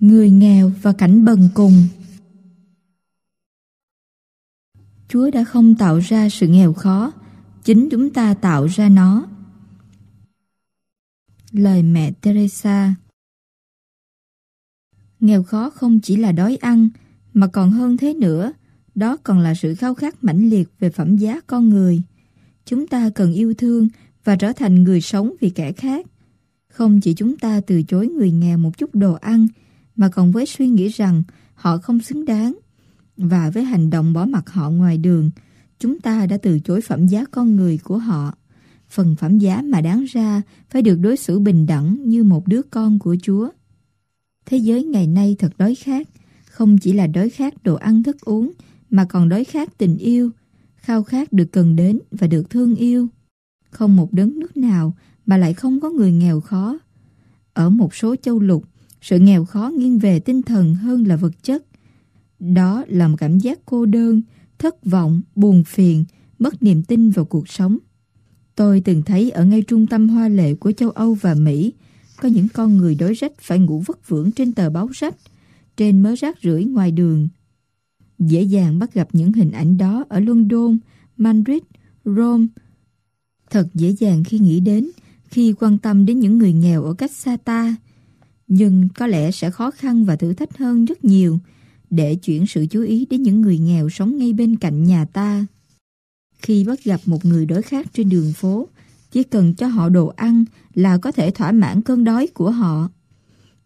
Người nghèo và cảnh bần cùng Chúa đã không tạo ra sự nghèo khó, chính chúng ta tạo ra nó. Lời mẹ Teresa Nghèo khó không chỉ là đói ăn, mà còn hơn thế nữa, đó còn là sự khao khát mãnh liệt về phẩm giá con người. Chúng ta cần yêu thương và trở thành người sống vì kẻ khác. Không chỉ chúng ta từ chối người nghèo một chút đồ ăn, mà còn với suy nghĩ rằng họ không xứng đáng. Và với hành động bỏ mặt họ ngoài đường, chúng ta đã từ chối phẩm giá con người của họ. Phần phẩm giá mà đáng ra phải được đối xử bình đẳng như một đứa con của Chúa. Thế giới ngày nay thật đói khát, không chỉ là đói khát đồ ăn thức uống, mà còn đói khát tình yêu, khao khát được cần đến và được thương yêu. Không một đất nước nào mà lại không có người nghèo khó. Ở một số châu lục, sự nghèo khó nghiêng về tinh thần hơn là vật chất. Đó là một cảm giác cô đơn, thất vọng, buồn phiền, mất niềm tin vào cuộc sống. Tôi từng thấy ở ngay trung tâm hoa lệ của châu Âu và Mỹ, có những con người đói rách phải ngủ vất vưởng trên tờ báo rách, trên mớ rác rưởi ngoài đường. Dễ dàng bắt gặp những hình ảnh đó ở London, Madrid, Rome. Thật dễ dàng khi nghĩ đến, khi quan tâm đến những người nghèo ở cách xa ta. Nhưng có lẽ sẽ khó khăn và thử thách hơn rất nhiều để chuyển sự chú ý đến những người nghèo sống ngay bên cạnh nhà ta. Khi bắt gặp một người đói khát trên đường phố, chỉ cần cho họ đồ ăn là có thể thỏa mãn cơn đói của họ.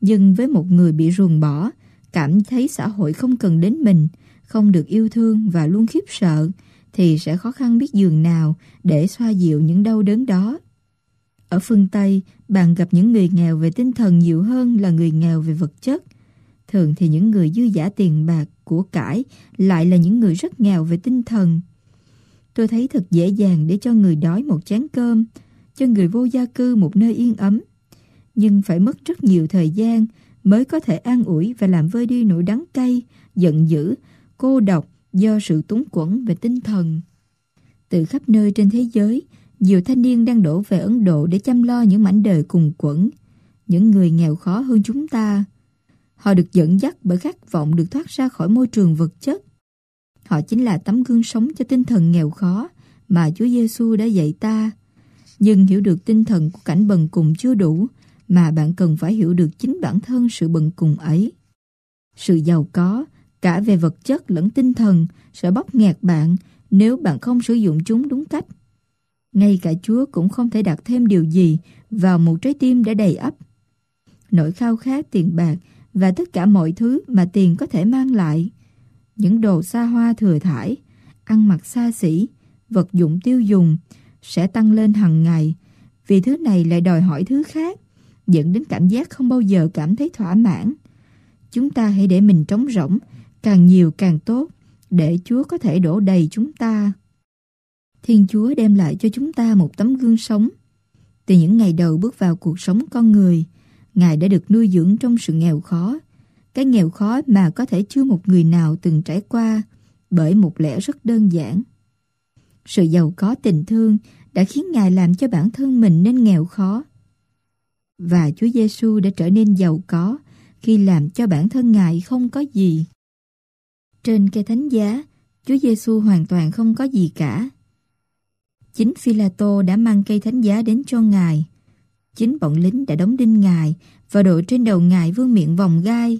Nhưng với một người bị ruồng bỏ, cảm thấy xã hội không cần đến mình, không được yêu thương và luôn khiếp sợ, thì sẽ khó khăn biết giường nào để xoa dịu những đau đớn đó. Ở phương Tây, bạn gặp những người nghèo về tinh thần nhiều hơn là người nghèo về vật chất. Thường thì những người dư giả tiền bạc, của cải lại là những người rất nghèo về tinh thần. Tôi thấy thật dễ dàng để cho người đói một chén cơm, cho người vô gia cư một nơi yên ấm. Nhưng phải mất rất nhiều thời gian mới có thể an ủi và làm vơi đi nỗi đắng cay, giận dữ, cô độc do sự túng quẫn về tinh thần. Từ khắp nơi trên thế giới, nhiều thanh niên đang đổ về Ấn Độ để chăm lo những mảnh đời cùng quẩn, những người nghèo khó hơn chúng ta. Họ được dẫn dắt bởi khát vọng được thoát ra khỏi môi trường vật chất. Họ chính là tấm gương sống cho tinh thần nghèo khó mà Chúa Giêsu đã dạy ta. Nhưng hiểu được tinh thần của cảnh bần cùng chưa đủ, mà bạn cần phải hiểu được chính bản thân sự bần cùng ấy. Sự giàu có, cả về vật chất lẫn tinh thần, sẽ bóp nghẹt bạn nếu bạn không sử dụng chúng đúng cách. Ngay cả Chúa cũng không thể đặt thêm điều gì vào một trái tim đã đầy ắp. Nỗi khao khát tiền bạc và tất cả mọi thứ mà tiền có thể mang lại. Những đồ xa hoa thừa thải, ăn mặc xa xỉ, vật dụng tiêu dùng sẽ tăng lên hàng ngày vì thứ này lại đòi hỏi thứ khác dẫn đến cảm giác không bao giờ cảm thấy thỏa mãn. Chúng ta hãy để mình trống rỗng, càng nhiều càng tốt, để Chúa có thể đổ đầy chúng ta. Thiên Chúa đem lại cho chúng ta một tấm gương sống. Từ những ngày đầu bước vào cuộc sống con người, Ngài đã được nuôi dưỡng trong sự nghèo khó. Cái nghèo khó mà có thể chưa một người nào từng trải qua bởi một lẽ rất đơn giản. Sự giàu có tình thương đã khiến Ngài làm cho bản thân mình nên nghèo khó và Chúa Giêsu đã trở nên giàu có khi làm cho bản thân Ngài không có gì. Trên cây thánh giá, Chúa Giêsu hoàn toàn không có gì cả. Chính Phila tô đã mang cây thánh giá đến cho Ngài. Chính bọn lính đã đóng đinh Ngài và đội trên đầu Ngài vương miệng vòng gai.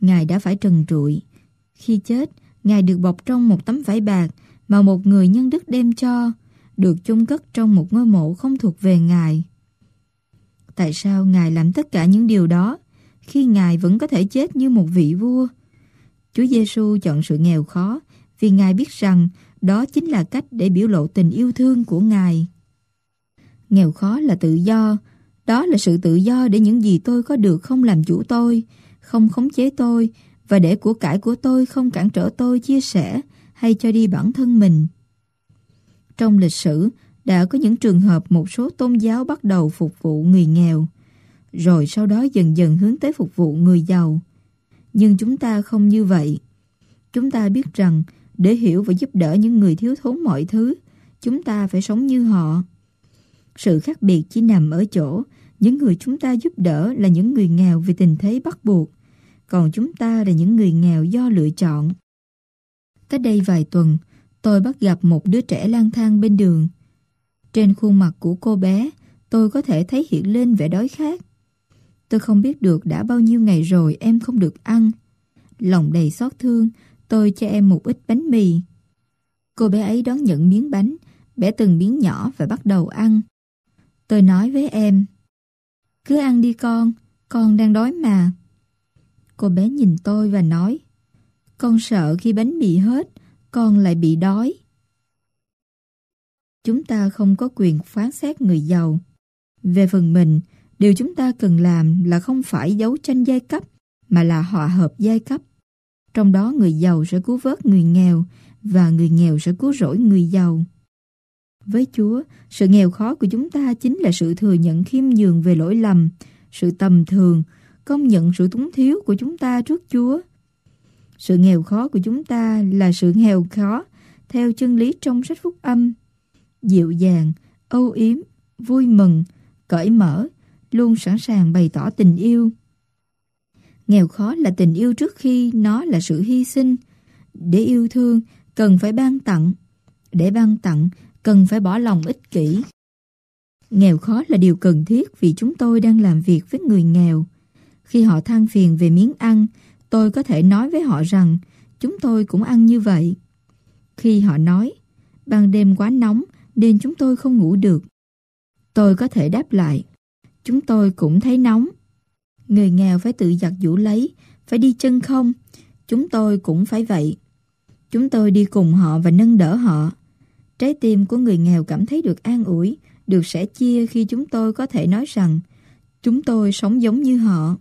Ngài đã phải trần trụi. Khi chết, Ngài được bọc trong một tấm vải bạc mà một người nhân đức đem cho, được chôn cất trong một ngôi mộ không thuộc về Ngài. Tại sao Ngài làm tất cả những điều đó khi Ngài vẫn có thể chết như một vị vua? Chúa Giêsu chọn sự nghèo khó vì Ngài biết rằng đó chính là cách để biểu lộ tình yêu thương của Ngài. Nghèo khó là tự do, đó là sự tự do để những gì tôi có được không làm chủ tôi, không khống chế tôi và để của cải của tôi không cản trở tôi chia sẻ hay cho đi bản thân mình. Trong lịch sử, đã có những trường hợp một số tôn giáo bắt đầu phục vụ người nghèo, rồi sau đó dần dần hướng tới phục vụ người giàu. Nhưng chúng ta không như vậy. Chúng ta biết rằng để hiểu và giúp đỡ những người thiếu thốn mọi thứ, chúng ta phải sống như họ. Sự khác biệt chỉ nằm ở chỗ những người chúng ta giúp đỡ là những người nghèo vì tình thế bắt buộc, còn chúng ta là những người nghèo do lựa chọn. Cách đây vài tuần, tôi bắt gặp một đứa trẻ lang thang bên đường. Trên khuôn mặt của cô bé, tôi có thể thấy hiện lên vẻ đói khát. Tôi không biết được đã bao nhiêu ngày rồi em không được ăn. Lòng đầy xót thương, tôi cho em một ít bánh mì. Cô bé ấy đón nhận miếng bánh, bẻ từng miếng nhỏ và bắt đầu ăn. Tôi nói với em, cứ ăn đi con, con đang đói mà. Cô bé nhìn tôi và nói, con sợ khi bánh mì hết, con lại bị đói. Chúng ta không có quyền phán xét người giàu. Về phần mình, điều chúng ta cần làm là không phải giấu tranh giai cấp, mà là hòa hợp giai cấp. Trong đó người giàu sẽ cứu vớt người nghèo và người nghèo sẽ cứu rỗi người giàu. Với Chúa, sự nghèo khó của chúng ta chính là sự thừa nhận khiêm nhường về lỗi lầm, sự tầm thường, công nhận sự túng thiếu của chúng ta trước Chúa. Sự nghèo khó của chúng ta là sự nghèo khó theo chân lý trong sách phúc âm. Dịu dàng, âu yếm, vui mừng, cởi mở, luôn sẵn sàng bày tỏ tình yêu. Nghèo khó là tình yêu trước khi nó là sự hy sinh. Để yêu thương, cần phải ban tặng. Để ban tặng, cần phải bỏ lòng ích kỷ. Nghèo khó là điều cần thiết vì chúng tôi đang làm việc với người nghèo. Khi họ than phiền về miếng ăn, tôi có thể nói với họ rằng chúng tôi cũng ăn như vậy. Khi họ nói, ban đêm quá nóng nên chúng tôi không ngủ được. Tôi có thể đáp lại, chúng tôi cũng thấy nóng. Người nghèo phải tự giặt vũ lấy, phải đi chân không. Chúng tôi cũng phải vậy. Chúng tôi đi cùng họ và nâng đỡ họ. Trái tim của người nghèo cảm thấy được an ủi, được sẻ chia khi chúng tôi có thể nói rằng chúng tôi sống giống như họ.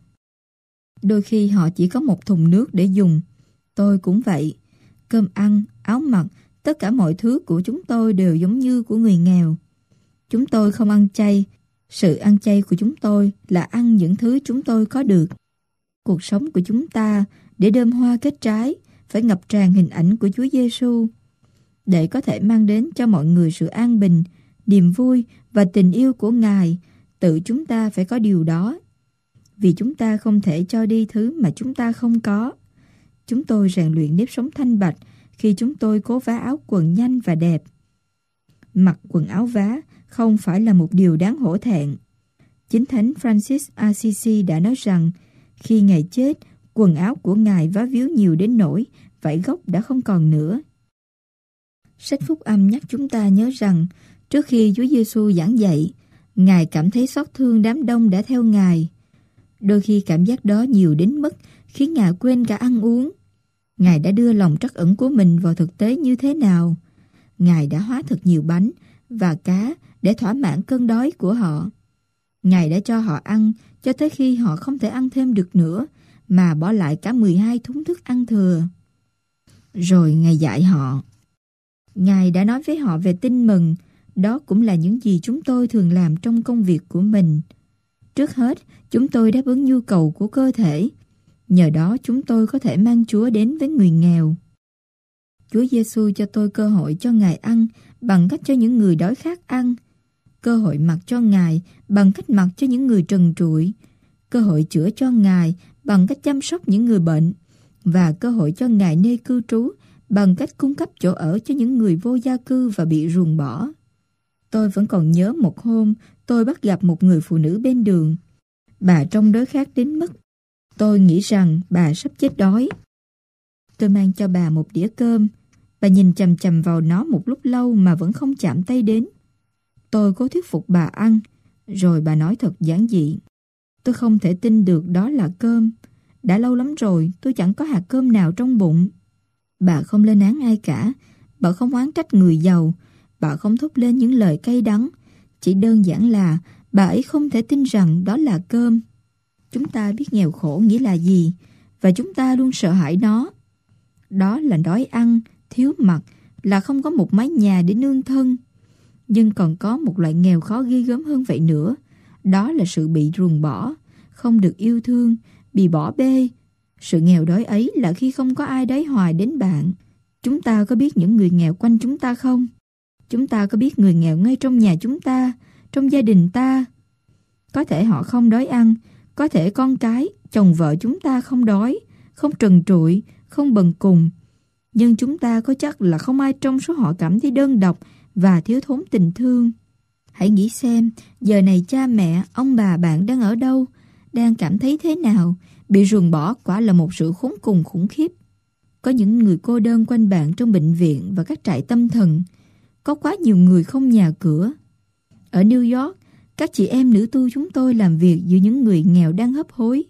Đôi khi họ chỉ có một thùng nước để dùng. Tôi cũng vậy. Cơm ăn, áo mặc, tất cả mọi thứ của chúng tôi đều giống như của người nghèo. Chúng tôi không ăn chay. Sự ăn chay của chúng tôi là ăn những thứ chúng tôi có được. Cuộc sống của chúng ta để đơm hoa kết trái phải ngập tràn hình ảnh của Chúa Giêsu để có thể mang đến cho mọi người sự an bình, niềm vui và tình yêu của Ngài, tự chúng ta phải có điều đó. Vì chúng ta không thể cho đi thứ mà chúng ta không có. Chúng tôi rèn luyện nếp sống thanh bạch khi chúng tôi cố vá áo quần nhanh và đẹp. Mặc quần áo vá không phải là một điều đáng hổ thẹn. Chính Thánh Francis Assisi đã nói rằng khi Ngài chết, quần áo của Ngài vá víu nhiều đến nỗi vải gốc đã không còn nữa. Sách Phúc Âm nhắc chúng ta nhớ rằng trước khi Chúa Giêsu giảng dạy, Ngài cảm thấy xót thương đám đông đã theo Ngài. Đôi khi cảm giác đó nhiều đến mức khiến Ngài quên cả ăn uống. Ngài đã đưa lòng trắc ẩn của mình vào thực tế như thế nào? Ngài đã hóa thật nhiều bánh và cá để thỏa mãn cơn đói của họ. Ngài đã cho họ ăn cho tới khi họ không thể ăn thêm được nữa mà bỏ lại cả 12 thúng thức ăn thừa. Rồi Ngài dạy họ. Ngài đã nói với họ về tin mừng, đó cũng là những gì chúng tôi thường làm trong công việc của mình. Trước hết, chúng tôi đáp ứng nhu cầu của cơ thể. Nhờ đó chúng tôi có thể mang Chúa đến với người nghèo. Chúa Giêsu cho tôi cơ hội cho Ngài ăn bằng cách cho những người đói khát ăn, cơ hội mặc cho Ngài bằng cách mặc cho những người trần trụi, cơ hội chữa cho Ngài bằng cách chăm sóc những người bệnh và cơ hội cho Ngài nơi cư trú bằng cách cung cấp chỗ ở cho những người vô gia cư và bị ruồng bỏ. Tôi vẫn còn nhớ một hôm tôi bắt gặp một người phụ nữ bên đường. Bà trông đói khát đến mức tôi nghĩ rằng bà sắp chết đói. Tôi mang cho bà một đĩa cơm. Bà nhìn chầm chầm vào nó một lúc lâu mà vẫn không chạm tay đến. Tôi cố thuyết phục bà ăn, rồi bà nói thật giản dị. Tôi không thể tin được đó là cơm. Đã lâu lắm rồi tôi chẳng có hạt cơm nào trong bụng. Bà không lên án ai cả, bà không oán trách người giàu, bà không thốt lên những lời cay đắng. Chỉ đơn giản là bà ấy không thể tin rằng đó là cơm. Chúng ta biết nghèo khổ nghĩa là gì, và chúng ta luôn sợ hãi nó. Đó là đói ăn, thiếu mặt là không có một mái nhà để nương thân. Nhưng còn có một loại nghèo khó ghi gớm hơn vậy nữa. Đó là sự bị ruồng bỏ, không được yêu thương, bị bỏ bê, sự nghèo đói ấy là khi không có ai đói hoài đến bạn. Chúng ta có biết những người nghèo quanh chúng ta không? Chúng ta có biết người nghèo ngay trong nhà chúng ta, trong gia đình ta? Có thể họ không đói ăn, Có thể con cái, chồng vợ chúng ta không đói, không trần trụi, không bần cùng. Nhưng chúng ta có chắc là không ai trong số họ cảm thấy đơn độc và thiếu thốn tình thương. Hãy nghĩ xem, giờ này cha mẹ, ông bà bạn đang ở đâu, đang cảm thấy thế nào, bị ruồng bỏ quả là một sự khốn cùng khủng khiếp. Có những người cô đơn quanh bạn trong bệnh viện và các trại tâm thần. Có quá nhiều người không nhà cửa. Ở New York, các chị em nữ tu chúng tôi làm việc giữa những người nghèo đang hấp hối.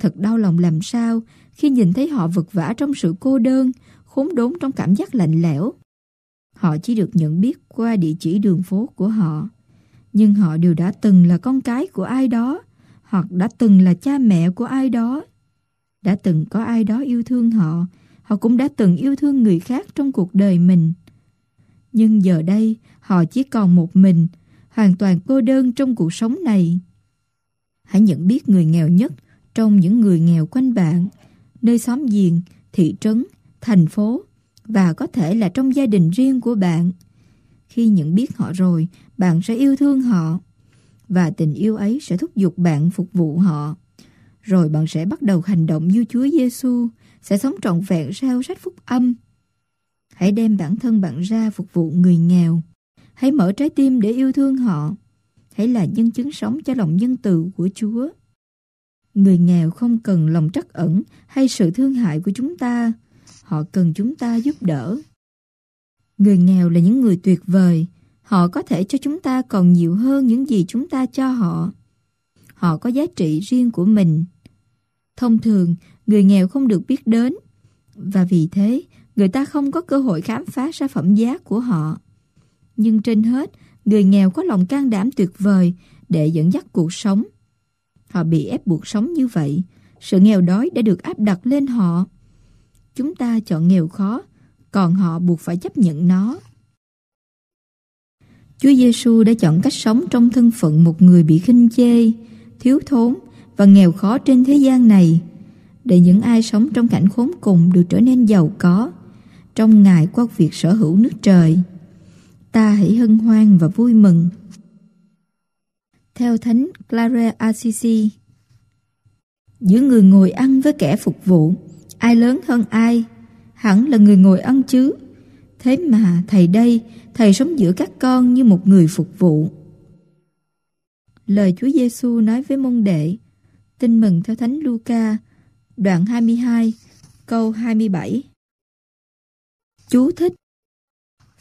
Thật đau lòng làm sao khi nhìn thấy họ vật vã trong sự cô đơn, khốn đốn trong cảm giác lạnh lẽo. Họ chỉ được nhận biết qua địa chỉ đường phố của họ. Nhưng họ đều đã từng là con cái của ai đó, hoặc đã từng là cha mẹ của ai đó. Đã từng có ai đó yêu thương họ, họ cũng đã từng yêu thương người khác trong cuộc đời mình. Nhưng giờ đây, họ chỉ còn một mình, hoàn toàn cô đơn trong cuộc sống này. Hãy nhận biết người nghèo nhất trong những người nghèo quanh bạn, nơi xóm giềng, thị trấn, thành phố và có thể là trong gia đình riêng của bạn. Khi nhận biết họ rồi, bạn sẽ yêu thương họ và tình yêu ấy sẽ thúc giục bạn phục vụ họ. Rồi bạn sẽ bắt đầu hành động như Chúa Giêsu, sẽ sống trọn vẹn sao sách phúc âm. Hãy đem bản thân bạn ra phục vụ người nghèo. Hãy mở trái tim để yêu thương họ. Hãy là nhân chứng sống cho lòng nhân từ của Chúa. Người nghèo không cần lòng trắc ẩn hay sự thương hại của chúng ta. Họ cần chúng ta giúp đỡ. Người nghèo là những người tuyệt vời. Họ có thể cho chúng ta còn nhiều hơn những gì chúng ta cho họ. Họ có giá trị riêng của mình. Thông thường, người nghèo không được biết đến. Và vì thế, người ta không có cơ hội khám phá ra phẩm giá của họ. Nhưng trên hết, người nghèo có lòng can đảm tuyệt vời để dẫn dắt cuộc sống. Họ bị ép buộc sống như vậy. Sự nghèo đói đã được áp đặt lên họ. Chúng ta chọn nghèo khó, còn họ buộc phải chấp nhận nó. Chúa Giêsu đã chọn cách sống trong thân phận một người bị khinh chê, thiếu thốn và nghèo khó trên thế gian này, để những ai sống trong cảnh khốn cùng được trở nên giàu có trong Ngài qua việc sở hữu nước trời. Ta hãy hân hoan và vui mừng. Theo Thánh Clare Assisi Giữa người ngồi ăn với kẻ phục vụ, ai lớn hơn ai? Hẳn là người ngồi ăn chứ. Thế mà thầy đây, thầy sống giữa các con như một người phục vụ. Lời Chúa Giêsu nói với môn đệ, tin mừng theo Thánh Luca, đoạn 22, câu 27. Chú thích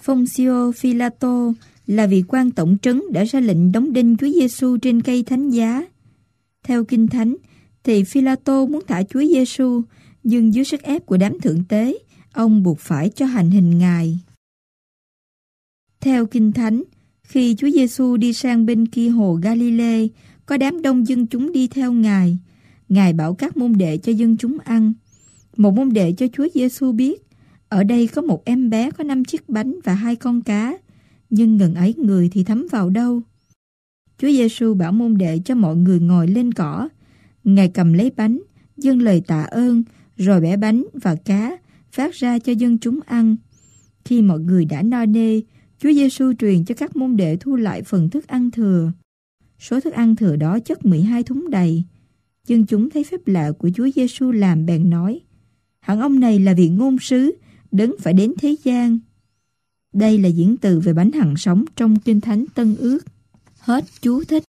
Foncio Philato là vị quan tổng trấn đã ra lệnh đóng đinh Chúa Giêsu trên cây thánh giá. Theo Kinh Thánh, thì Philato muốn thả Chúa Giêsu, nhưng dưới sức ép của đám thượng tế, ông buộc phải cho hành hình Ngài. Theo Kinh Thánh, khi Chúa Giêsu đi sang bên kia hồ Galilee, có đám đông dân chúng đi theo Ngài. Ngài bảo các môn đệ cho dân chúng ăn. Một môn đệ cho Chúa Giêsu biết, ở đây có một em bé có năm chiếc bánh và hai con cá, nhưng ngần ấy người thì thấm vào đâu. Chúa Giêsu bảo môn đệ cho mọi người ngồi lên cỏ. Ngài cầm lấy bánh, dâng lời tạ ơn, rồi bẻ bánh và cá, phát ra cho dân chúng ăn. Khi mọi người đã no nê, Chúa Giêsu truyền cho các môn đệ thu lại phần thức ăn thừa. Số thức ăn thừa đó chất 12 thúng đầy. Dân chúng thấy phép lạ của Chúa Giêsu làm bèn nói: Hẳn ông này là vị ngôn sứ, đấng phải đến thế gian. Đây là diễn từ về bánh hằng sống trong Kinh Thánh Tân Ước. Hết, chú thích.